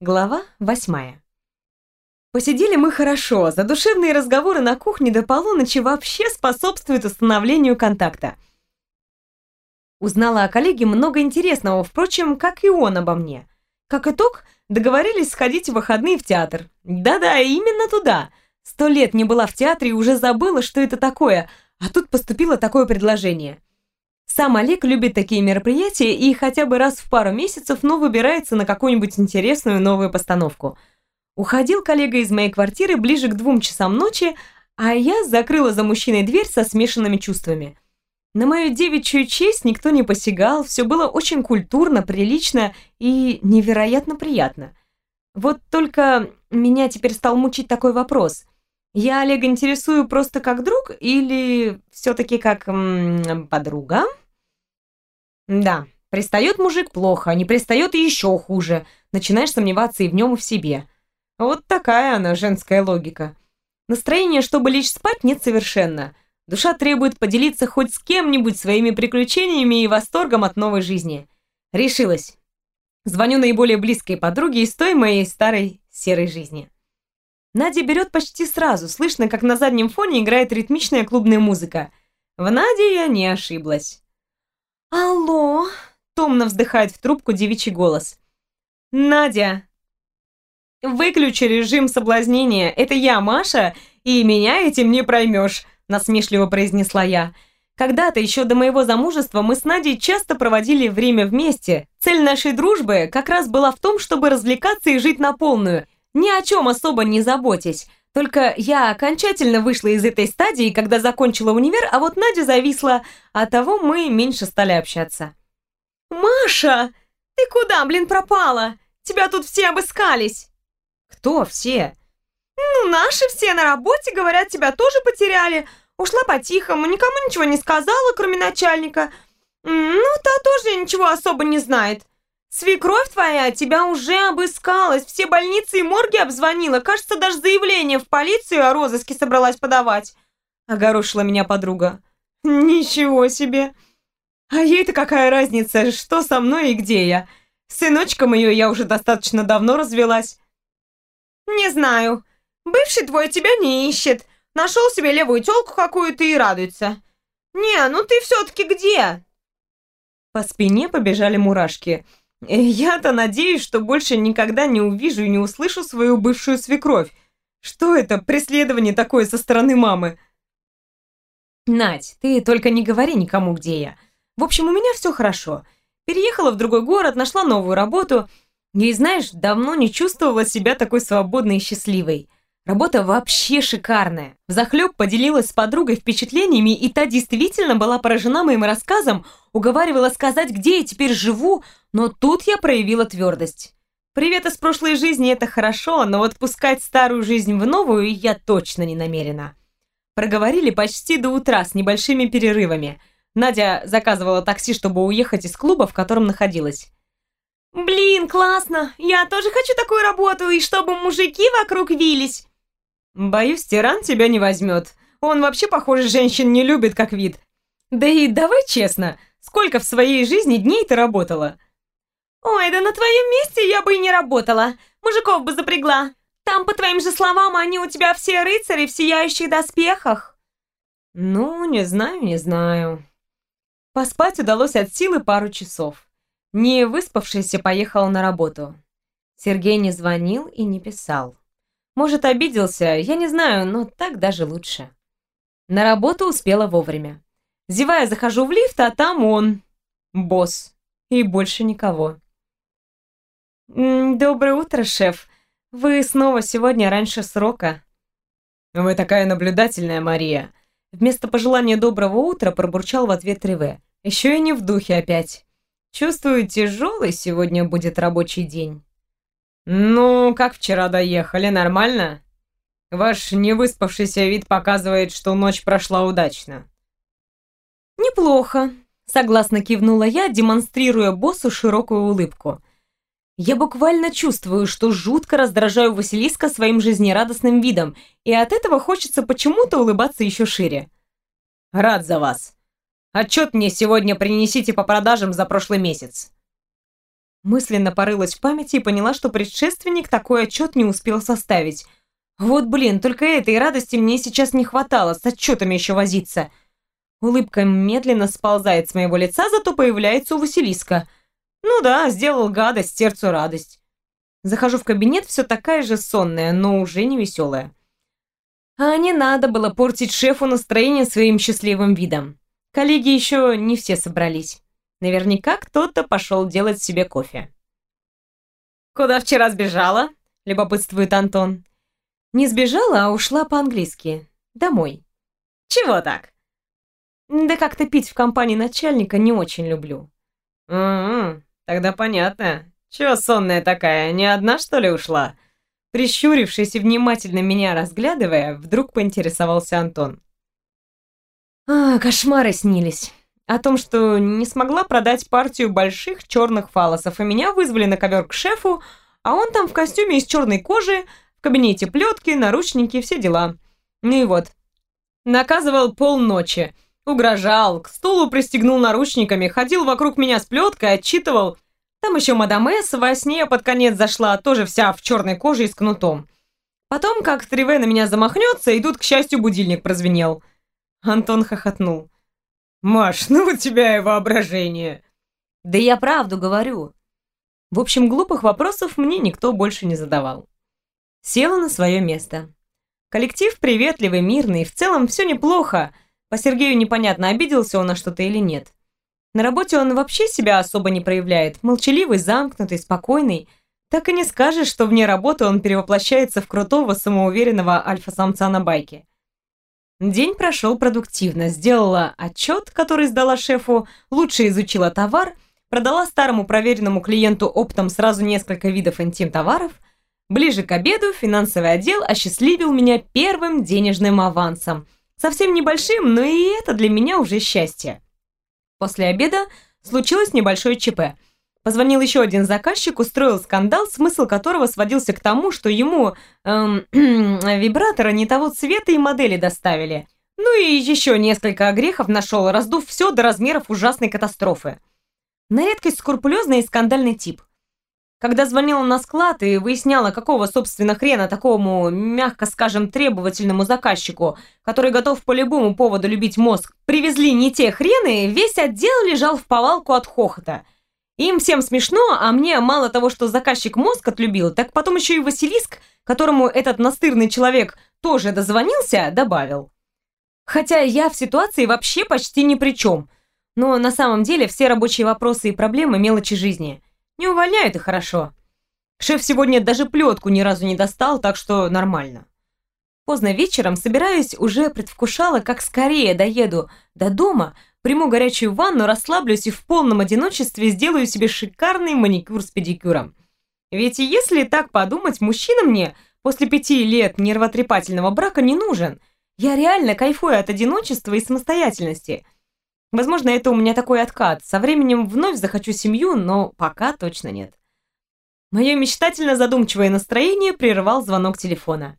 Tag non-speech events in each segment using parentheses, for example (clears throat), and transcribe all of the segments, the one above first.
Глава восьмая. Посидели мы хорошо, задушевные разговоры на кухне до полуночи вообще способствуют установлению контакта. Узнала о коллеге много интересного, впрочем, как и он обо мне. Как итог, договорились сходить в выходные в театр. Да-да, именно туда. Сто лет не была в театре и уже забыла, что это такое, а тут поступило такое предложение – сам Олег любит такие мероприятия и хотя бы раз в пару месяцев, но выбирается на какую-нибудь интересную новую постановку. Уходил коллега из моей квартиры ближе к двум часам ночи, а я закрыла за мужчиной дверь со смешанными чувствами. На мою девичью честь никто не посягал, все было очень культурно, прилично и невероятно приятно. Вот только меня теперь стал мучить такой вопрос. Я Олега интересую просто как друг или все-таки как м подруга? Да, пристает мужик плохо, а не пристает еще хуже. Начинаешь сомневаться и в нем, и в себе. Вот такая она, женская логика. Настроения, чтобы лечь спать, нет совершенно. Душа требует поделиться хоть с кем-нибудь своими приключениями и восторгом от новой жизни. Решилась. Звоню наиболее близкой подруге из той моей старой серой жизни. Надя берет почти сразу, слышно, как на заднем фоне играет ритмичная клубная музыка. В Наде я не ошиблась. «Алло!» — томно вздыхает в трубку девичий голос. «Надя!» «Выключи режим соблазнения. Это я, Маша, и меня этим не проймешь», — насмешливо произнесла я. «Когда-то, еще до моего замужества, мы с Надей часто проводили время вместе. Цель нашей дружбы как раз была в том, чтобы развлекаться и жить на полную, ни о чем особо не заботясь. Только я окончательно вышла из этой стадии, когда закончила универ, а вот Надя зависла, а того мы меньше стали общаться. «Маша, ты куда, блин, пропала? Тебя тут все обыскались!» «Кто все?» «Ну, наши все на работе, говорят, тебя тоже потеряли. Ушла по-тихому, никому ничего не сказала, кроме начальника. Ну, та тоже ничего особо не знает. Свекровь твоя тебя уже обыскалась, все больницы и морги обзвонила, кажется, даже заявление в полицию о розыске собралась подавать. Огорошила меня подруга. Ничего себе. А ей-то какая разница, что со мной и где я? Сыночком ее я уже достаточно давно развелась. Не знаю. Бывший твой тебя не ищет. Нашел себе левую тёлку какую-то и радуется. Не, ну ты все-таки где? По спине побежали мурашки. Я-то надеюсь, что больше никогда не увижу и не услышу свою бывшую свекровь. Что это, преследование такое со стороны мамы? Надь, ты только не говори никому, где я. В общем, у меня все хорошо. Переехала в другой город, нашла новую работу. И, знаешь, давно не чувствовала себя такой свободной и счастливой. Работа вообще шикарная. Взахлеб поделилась с подругой впечатлениями, и та действительно была поражена моим рассказом, уговаривала сказать, где я теперь живу, но тут я проявила твердость. Привет из прошлой жизни – это хорошо, но вот пускать старую жизнь в новую я точно не намерена. Проговорили почти до утра с небольшими перерывами. Надя заказывала такси, чтобы уехать из клуба, в котором находилась. «Блин, классно! Я тоже хочу такую работу, и чтобы мужики вокруг вились!» «Боюсь, тиран тебя не возьмет. Он вообще, похоже, женщин не любит как вид. Да и давай честно, сколько в своей жизни дней ты работала?» «Ой, да на твоем месте я бы и не работала. Мужиков бы запрягла. Там, по твоим же словам, они у тебя все рыцари в сияющих доспехах». «Ну, не знаю, не знаю». Поспать удалось от силы пару часов. Не выспавшийся поехал на работу. Сергей не звонил и не писал. Может, обиделся, я не знаю, но так даже лучше. На работу успела вовремя. Зевая, захожу в лифт, а там он, босс, и больше никого. «Доброе утро, шеф. Вы снова сегодня раньше срока». «Вы такая наблюдательная, Мария». Вместо пожелания доброго утра пробурчал в ответ Реве. Еще и не в духе опять. Чувствую, тяжелый сегодня будет рабочий день. «Ну, как вчера доехали, нормально? Ваш невыспавшийся вид показывает, что ночь прошла удачно». «Неплохо», — согласно кивнула я, демонстрируя боссу широкую улыбку. «Я буквально чувствую, что жутко раздражаю Василиска своим жизнерадостным видом, и от этого хочется почему-то улыбаться еще шире». «Рад за вас. Отчет мне сегодня принесите по продажам за прошлый месяц». Мысленно порылась в памяти и поняла, что предшественник такой отчет не успел составить. Вот блин, только этой радости мне сейчас не хватало, с отчетами еще возиться. Улыбка медленно сползает с моего лица, зато появляется у Василиска. Ну да, сделал гадость, сердцу радость. Захожу в кабинет, все такая же сонная, но уже не веселая. А не надо было портить шефу настроение своим счастливым видом. Коллеги еще не все собрались. Наверняка кто-то пошел делать себе кофе. «Куда вчера сбежала?» – любопытствует Антон. «Не сбежала, а ушла по-английски. Домой». «Чего так?» «Да как-то пить в компании начальника не очень люблю». «М-м, тогда понятно. Чего сонная такая, не одна, что ли, ушла?» Прищурившись и внимательно меня разглядывая, вдруг поинтересовался Антон. А, кошмары снились. О том, что не смогла продать партию больших черных фалосов, и меня вызвали на ковер к шефу, а он там в костюме из черной кожи, в кабинете плетки, наручники, все дела. Ну и вот. Наказывал полночи. Угрожал, к стулу пристегнул наручниками, ходил вокруг меня с плеткой, отчитывал, там еще мадам С во сне под конец зашла, тоже вся в черной коже и с кнутом. Потом, как Триве на меня замахнется, и тут, к счастью, будильник прозвенел. Антон хохотнул. «Маш, ну у тебя и воображение!» «Да я правду говорю!» В общем, глупых вопросов мне никто больше не задавал. Села на свое место. Коллектив приветливый, мирный, в целом все неплохо. По Сергею непонятно, обиделся он на что-то или нет. На работе он вообще себя особо не проявляет, молчаливый, замкнутый, спокойный. Так и не скажешь, что вне работы он перевоплощается в крутого, самоуверенного альфа-самца на байке. День прошел продуктивно. Сделала отчет, который сдала шефу, лучше изучила товар, продала старому проверенному клиенту оптом сразу несколько видов интим-товаров. Ближе к обеду финансовый отдел осчастливил меня первым денежным авансом. Совсем небольшим, но и это для меня уже счастье. После обеда случилось небольшое ЧП. Позвонил еще один заказчик, устроил скандал, смысл которого сводился к тому, что ему эм, (clears throat) вибратора не того цвета и модели доставили. Ну и еще несколько огрехов нашел, раздув все до размеров ужасной катастрофы. На редкость скрупулезный и скандальный тип. Когда звонила на склад и выясняла, какого, собственно, хрена такому, мягко скажем, требовательному заказчику, который готов по любому поводу любить мозг, привезли не те хрены, весь отдел лежал в повалку от хохота. Им всем смешно, а мне мало того, что заказчик мозг отлюбил, так потом еще и Василиск, которому этот настырный человек тоже дозвонился, добавил. Хотя я в ситуации вообще почти ни при чем. Но на самом деле все рабочие вопросы и проблемы мелочи жизни – не увольняют и хорошо. Шеф сегодня даже плетку ни разу не достал, так что нормально. Поздно вечером, собираюсь, уже предвкушала, как скорее доеду до дома, приму горячую ванну, расслаблюсь и в полном одиночестве сделаю себе шикарный маникюр с педикюром. Ведь если так подумать, мужчина мне после пяти лет нервотрепательного брака не нужен. Я реально кайфую от одиночества и самостоятельности – Возможно, это у меня такой откат. Со временем вновь захочу семью, но пока точно нет. Мое мечтательно задумчивое настроение прервал звонок телефона.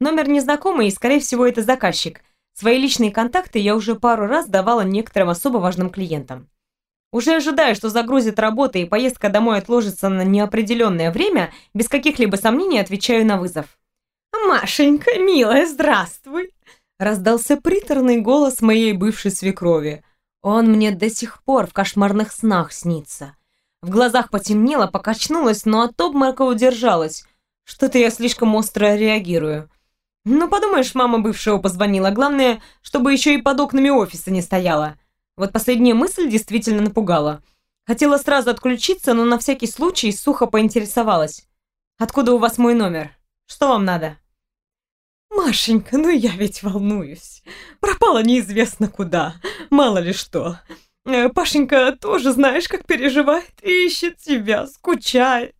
Номер незнакомый, и, скорее всего, это заказчик. Свои личные контакты я уже пару раз давала некоторым особо важным клиентам. Уже ожидая, что загрузит работа и поездка домой отложится на неопределенное время, без каких-либо сомнений отвечаю на вызов. «Машенька, милая, здравствуй!» Раздался приторный голос моей бывшей свекрови. Он мне до сих пор в кошмарных снах снится. В глазах потемнело, покачнулась, но от обморока удержалась. Что-то я слишком остро реагирую. Ну, подумаешь, мама бывшего позвонила. Главное, чтобы еще и под окнами офиса не стояла. Вот последняя мысль действительно напугала. Хотела сразу отключиться, но на всякий случай сухо поинтересовалась. «Откуда у вас мой номер? Что вам надо?» «Машенька, ну я ведь волнуюсь. Пропала неизвестно куда. Мало ли что. Э, Пашенька тоже, знаешь, как переживает. Ищет тебя, скучает.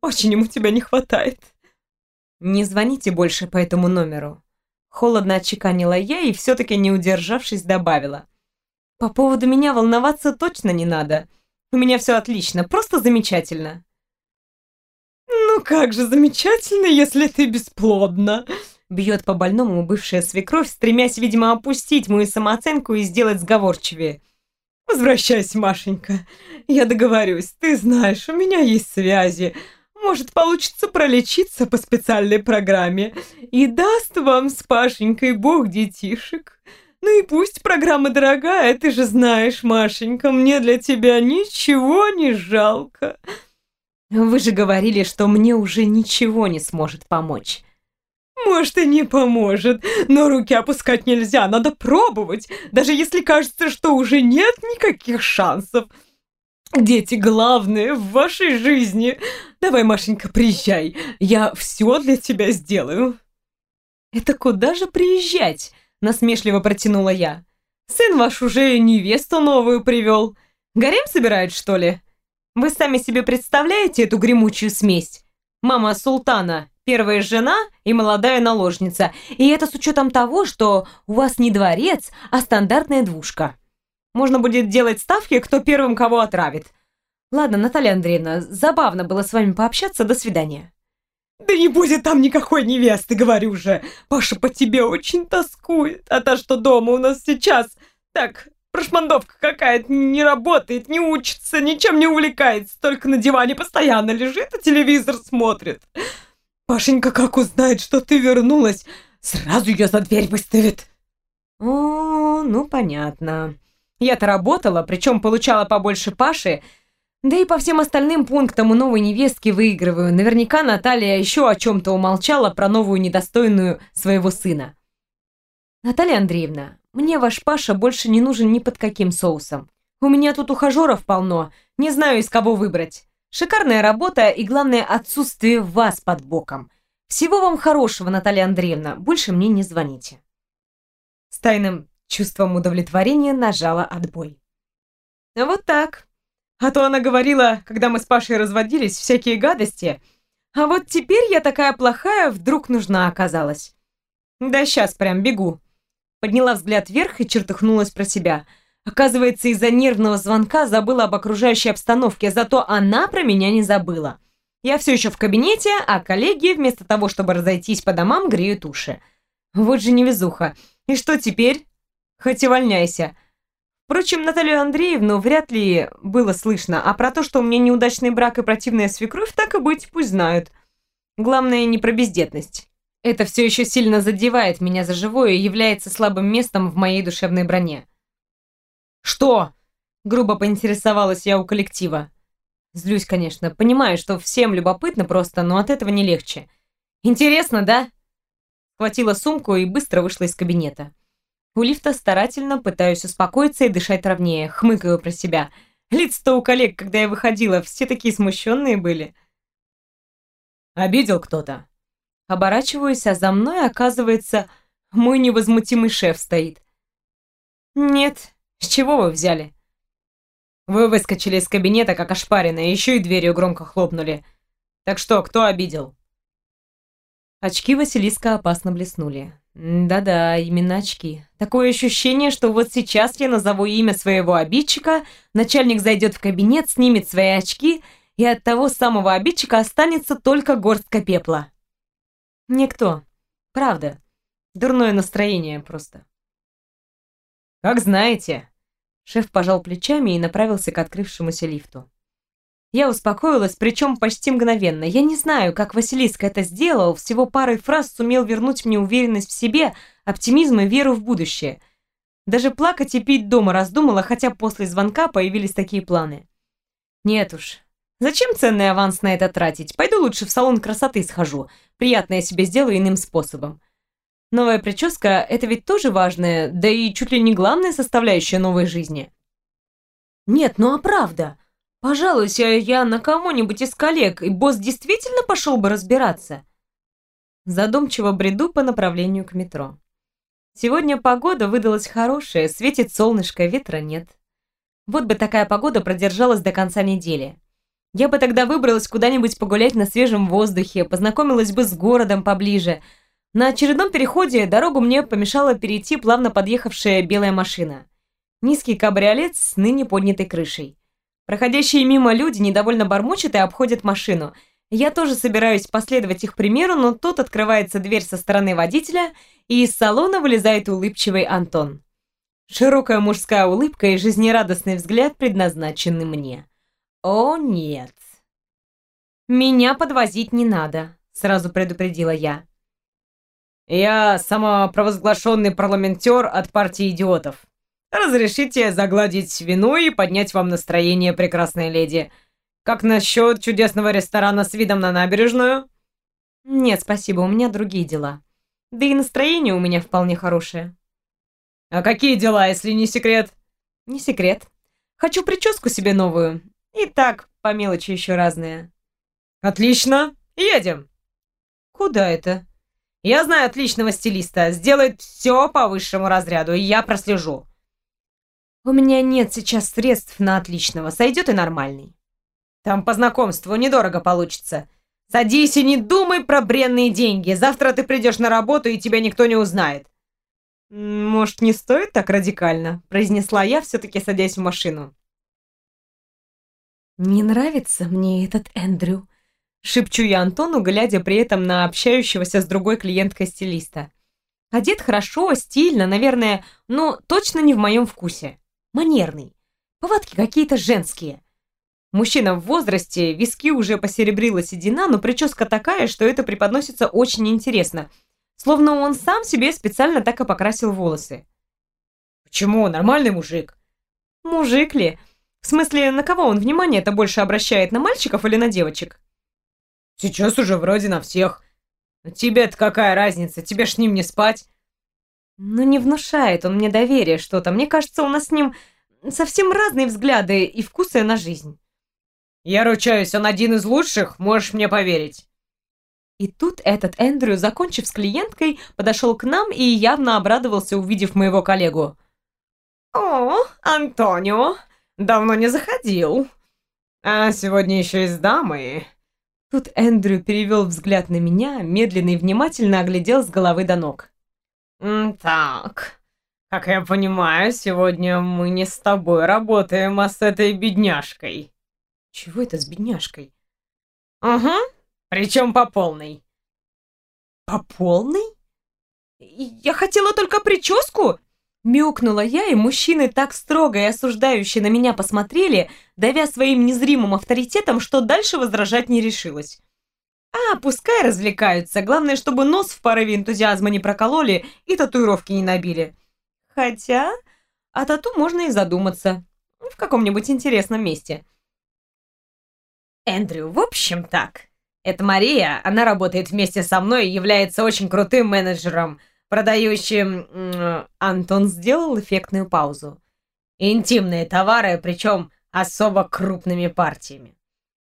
Очень ему тебя не хватает». «Не звоните больше по этому номеру». Холодно отчеканила я и все-таки, не удержавшись, добавила. «По поводу меня волноваться точно не надо. У меня все отлично, просто замечательно». «Ну как же замечательно, если ты бесплодна!» Бьет по больному бывшая свекровь, стремясь, видимо, опустить мою самооценку и сделать сговорчивее. Возвращайся, Машенька. Я договорюсь, ты знаешь, у меня есть связи. Может, получится пролечиться по специальной программе. И даст вам с Пашенькой бог детишек. Ну и пусть программа дорогая, ты же знаешь, Машенька, мне для тебя ничего не жалко. Вы же говорили, что мне уже ничего не сможет помочь. Может, и не поможет, но руки опускать нельзя, надо пробовать, даже если кажется, что уже нет никаких шансов. Дети главные в вашей жизни. Давай, Машенька, приезжай, я все для тебя сделаю. Это куда же приезжать? Насмешливо протянула я. Сын ваш уже невесту новую привел. Гарем собирает, что ли? Вы сами себе представляете эту гремучую смесь? Мама султана, первая жена и молодая наложница. И это с учетом того, что у вас не дворец, а стандартная двушка. Можно будет делать ставки, кто первым кого отравит. Ладно, Наталья Андреевна, забавно было с вами пообщаться. До свидания. Да не будет там никакой невесты, говорю же. Паша по тебе очень тоскует. А та, что дома у нас сейчас, так, прошмандовка какая-то, не работает, не учится, ничем не увлекается, только на диване постоянно лежит и телевизор смотрит. Пашенька как узнает, что ты вернулась, сразу ее за дверь выставит. О, ну понятно. Я-то работала, причем получала побольше Паши, да и по всем остальным пунктам у новой невестки выигрываю. Наверняка Наталья еще о чем-то умолчала про новую недостойную своего сына. Наталья Андреевна, мне ваш Паша больше не нужен ни под каким соусом. У меня тут ухажеров полно, не знаю, из кого выбрать. Шикарная работа и, главное, отсутствие вас под боком. Всего вам хорошего, Наталья Андреевна. Больше мне не звоните. С тайным чувством удовлетворения нажала отбой. Вот так. А то она говорила, когда мы с Пашей разводились, всякие гадости. А вот теперь я такая плохая вдруг нужна оказалась. Да сейчас прям бегу. Подняла взгляд вверх и чертыхнулась про себя – Оказывается, из-за нервного звонка забыла об окружающей обстановке, зато она про меня не забыла. Я все еще в кабинете, а коллеги, вместо того, чтобы разойтись по домам, греют уши. Вот же невезуха. И что теперь? Хоть и вольняйся. Впрочем, Наталью Андреевну вряд ли было слышно, а про то, что у меня неудачный брак и противная свекровь, так и быть, пусть знают. Главное, не про бездетность. Это все еще сильно задевает меня за живое и является слабым местом в моей душевной броне. «Что?» — грубо поинтересовалась я у коллектива. Злюсь, конечно. Понимаю, что всем любопытно просто, но от этого не легче. «Интересно, да?» Схватила сумку и быстро вышла из кабинета. У лифта старательно пытаюсь успокоиться и дышать ровнее, хмыкаю про себя. Лица-то у коллег, когда я выходила, все такие смущенные были. Обидел кто-то. Оборачиваюсь, а за мной, оказывается, мой невозмутимый шеф стоит. Нет, с чего вы взяли? Вы выскочили из кабинета, как ошпаренные, еще и дверью громко хлопнули. Так что, кто обидел? Очки Василиска опасно блеснули. Да-да, именно очки. Такое ощущение, что вот сейчас я назову имя своего обидчика, начальник зайдет в кабинет, снимет свои очки, и от того самого обидчика останется только горстка пепла. Никто. Правда. Дурное настроение просто. «Как знаете». Шеф пожал плечами и направился к открывшемуся лифту. Я успокоилась, причем почти мгновенно. Я не знаю, как Василиск это сделал, всего парой фраз сумел вернуть мне уверенность в себе, оптимизм и веру в будущее. Даже плакать и пить дома раздумала, хотя после звонка появились такие планы. Нет уж, зачем ценный аванс на это тратить? Пойду лучше в салон красоты схожу. Приятно я себе сделаю иным способом. Новая прическа – это ведь тоже важная, да и чуть ли не главная составляющая новой жизни. Нет, ну а правда. Пожалуйся я на кого-нибудь из коллег, и босс действительно пошел бы разбираться. Задумчиво бреду по направлению к метро. Сегодня погода выдалась хорошая, светит солнышко, ветра нет. Вот бы такая погода продержалась до конца недели. Я бы тогда выбралась куда-нибудь погулять на свежем воздухе, познакомилась бы с городом поближе – на очередном переходе дорогу мне помешала перейти плавно подъехавшая белая машина. Низкий кабриолет с ныне поднятой крышей. Проходящие мимо люди недовольно бормочут и обходят машину. Я тоже собираюсь последовать их примеру, но тут открывается дверь со стороны водителя, и из салона вылезает улыбчивый Антон. Широкая мужская улыбка и жизнерадостный взгляд предназначены мне. О, нет. Меня подвозить не надо, сразу предупредила я. Я самопровозглашенный парламентер от партии идиотов. Разрешите загладить вину и поднять вам настроение, прекрасная леди. Как насчет чудесного ресторана с видом на набережную? Нет, спасибо, у меня другие дела. Да и настроение у меня вполне хорошее. А какие дела, если не секрет? Не секрет. Хочу прическу себе новую. И так, по мелочи еще разные. Отлично, едем. Куда это? Я знаю отличного стилиста. Сделает все по высшему разряду, и я прослежу. У меня нет сейчас средств на отличного, сойдет и нормальный. Там по знакомству недорого получится. Садись и не думай про бренные деньги. Завтра ты придешь на работу, и тебя никто не узнает. Может, не стоит так радикально, произнесла я, все-таки садясь в машину. Не нравится мне этот Эндрю, шепчу я Антону, глядя при этом на общающегося с другой клиенткой стилиста. Одет хорошо, стильно, наверное, но точно не в моем вкусе манерный. Повадки какие-то женские. Мужчина в возрасте, виски уже посеребрила седина, но прическа такая, что это преподносится очень интересно. Словно он сам себе специально так и покрасил волосы. Почему? Нормальный мужик. Мужик ли? В смысле, на кого он внимание это больше обращает, на мальчиков или на девочек? Сейчас уже вроде на всех. Тебе-то какая разница? Тебе ж с ним не спать. Но не внушает он мне доверия что-то. Мне кажется, у нас с ним совсем разные взгляды и вкусы на жизнь. Я ручаюсь, он один из лучших, можешь мне поверить. И тут этот Эндрю, закончив с клиенткой, подошел к нам и явно обрадовался, увидев моего коллегу. «О, Антонио, давно не заходил. А сегодня еще и с дамой». Тут Эндрю перевел взгляд на меня, медленно и внимательно оглядел с головы до ног. «Так, как я понимаю, сегодня мы не с тобой работаем, а с этой бедняжкой». «Чего это с бедняжкой?» «Угу, причем по полной». «По полной? Я хотела только прическу?» Мяукнула я, и мужчины так строго и осуждающе на меня посмотрели, давя своим незримым авторитетом, что дальше возражать не решилась. А, пускай развлекаются. Главное, чтобы нос в порыве энтузиазма не прокололи и татуировки не набили. Хотя, о тату можно и задуматься. В каком-нибудь интересном месте. Эндрю, в общем так. Это Мария, она работает вместе со мной и является очень крутым менеджером, продающим... Антон сделал эффектную паузу. Интимные товары, причем особо крупными партиями.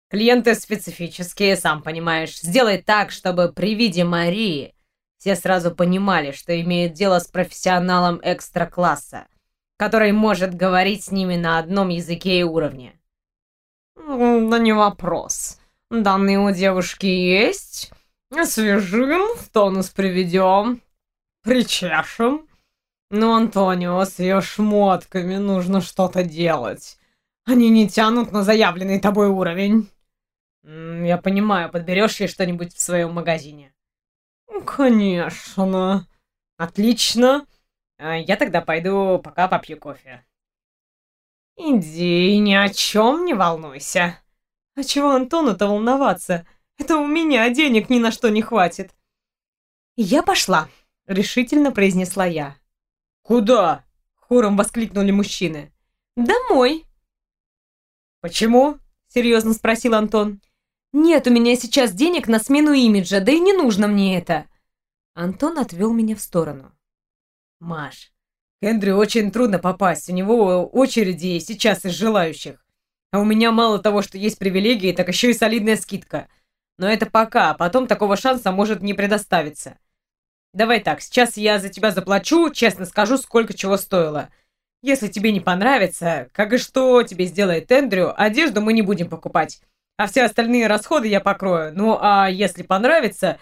Клиенты специфические, сам понимаешь. Сделай так, чтобы при виде Марии все сразу понимали, что имеют дело с профессионалом экстра-класса, который может говорить с ними на одном языке и уровне. Да не вопрос. Данные у девушки есть. Освежим, в тонус приведем, причешем. Но, Антонио, с ее шмотками нужно что-то делать. Они не тянут на заявленный тобой уровень. Я понимаю, подберешь ей что-нибудь в своем магазине. Конечно. Отлично. А я тогда пойду пока попью кофе. Иди, ни о чем не волнуйся. А чего Антону-то волноваться? Это у меня денег ни на что не хватит. Я пошла, решительно произнесла я. Куда? Хором воскликнули мужчины. Домой. Почему? Серьезно спросил Антон. «Нет у меня сейчас денег на смену имиджа, да и не нужно мне это!» Антон отвел меня в сторону. «Маш, Эндрю очень трудно попасть, у него очереди сейчас из желающих. А у меня мало того, что есть привилегии, так еще и солидная скидка. Но это пока, а потом такого шанса может не предоставиться. Давай так, сейчас я за тебя заплачу, честно скажу, сколько чего стоило. Если тебе не понравится, как и что тебе сделает Эндрю, одежду мы не будем покупать а все остальные расходы я покрою. Ну, а если понравится,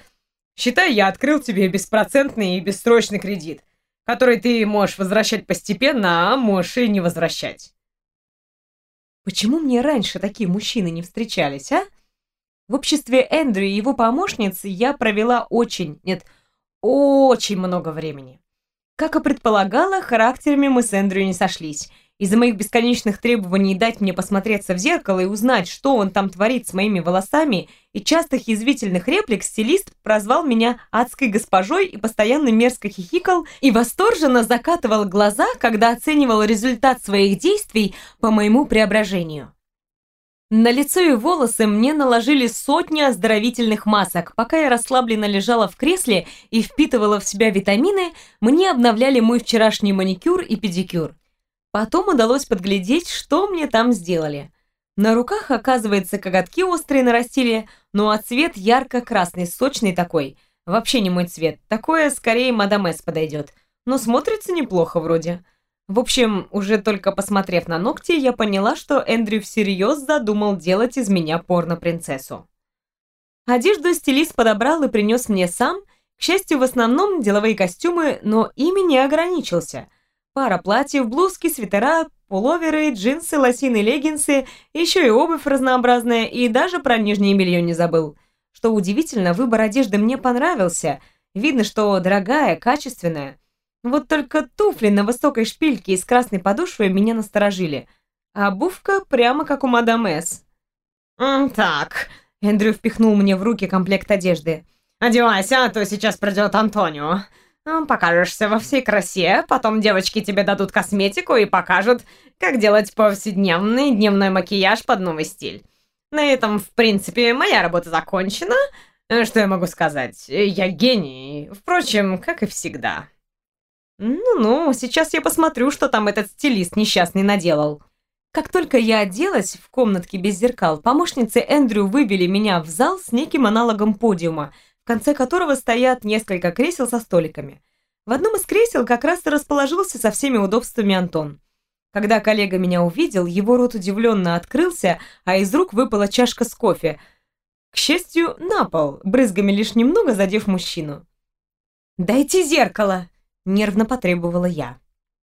считай, я открыл тебе беспроцентный и бессрочный кредит, который ты можешь возвращать постепенно, а можешь и не возвращать. Почему мне раньше такие мужчины не встречались, а? В обществе Эндрю и его помощницы я провела очень, нет, очень много времени. Как и предполагала, характерами мы с Эндрю не сошлись. Из-за моих бесконечных требований дать мне посмотреться в зеркало и узнать, что он там творит с моими волосами, и частых язвительных реплик стилист прозвал меня адской госпожой и постоянно мерзко хихикал и восторженно закатывал глаза, когда оценивал результат своих действий по моему преображению. На лицо и волосы мне наложили сотни оздоровительных масок. Пока я расслабленно лежала в кресле и впитывала в себя витамины, мне обновляли мой вчерашний маникюр и педикюр. Потом удалось подглядеть, что мне там сделали. На руках, оказывается, коготки острые нарастили, ну а цвет ярко-красный, сочный такой. Вообще не мой цвет. Такое скорее мадам С подойдет. Но смотрится неплохо вроде. В общем, уже только посмотрев на ногти, я поняла, что Эндрю всерьез задумал делать из меня порно-принцессу. Одежду стилист подобрал и принес мне сам, к счастью, в основном деловые костюмы, но ими не ограничился. Пара платьев, блузки, свитера, пуловеры, джинсы, лосины, леггинсы, еще и обувь разнообразная, и даже про нижнее белье не забыл. Что удивительно, выбор одежды мне понравился. Видно, что дорогая, качественная. Вот только туфли на высокой шпильке и с красной подошвой меня насторожили. А обувка прямо как у мадам С. «Так», — Эндрю впихнул мне в руки комплект одежды. «Одевайся, а то сейчас придет Антонио. Покажешься во всей красе, потом девочки тебе дадут косметику и покажут, как делать повседневный дневной макияж под новый стиль. На этом, в принципе, моя работа закончена. Что я могу сказать? Я гений. Впрочем, как и всегда». «Ну-ну, сейчас я посмотрю, что там этот стилист несчастный наделал». Как только я оделась в комнатке без зеркал, помощницы Эндрю вывели меня в зал с неким аналогом подиума, конце которого стоят несколько кресел со столиками. В одном из кресел как раз и расположился со всеми удобствами Антон. Когда коллега меня увидел, его рот удивленно открылся, а из рук выпала чашка с кофе. К счастью, на пол, брызгами лишь немного задев мужчину. «Дайте зеркало!» нервно потребовала я.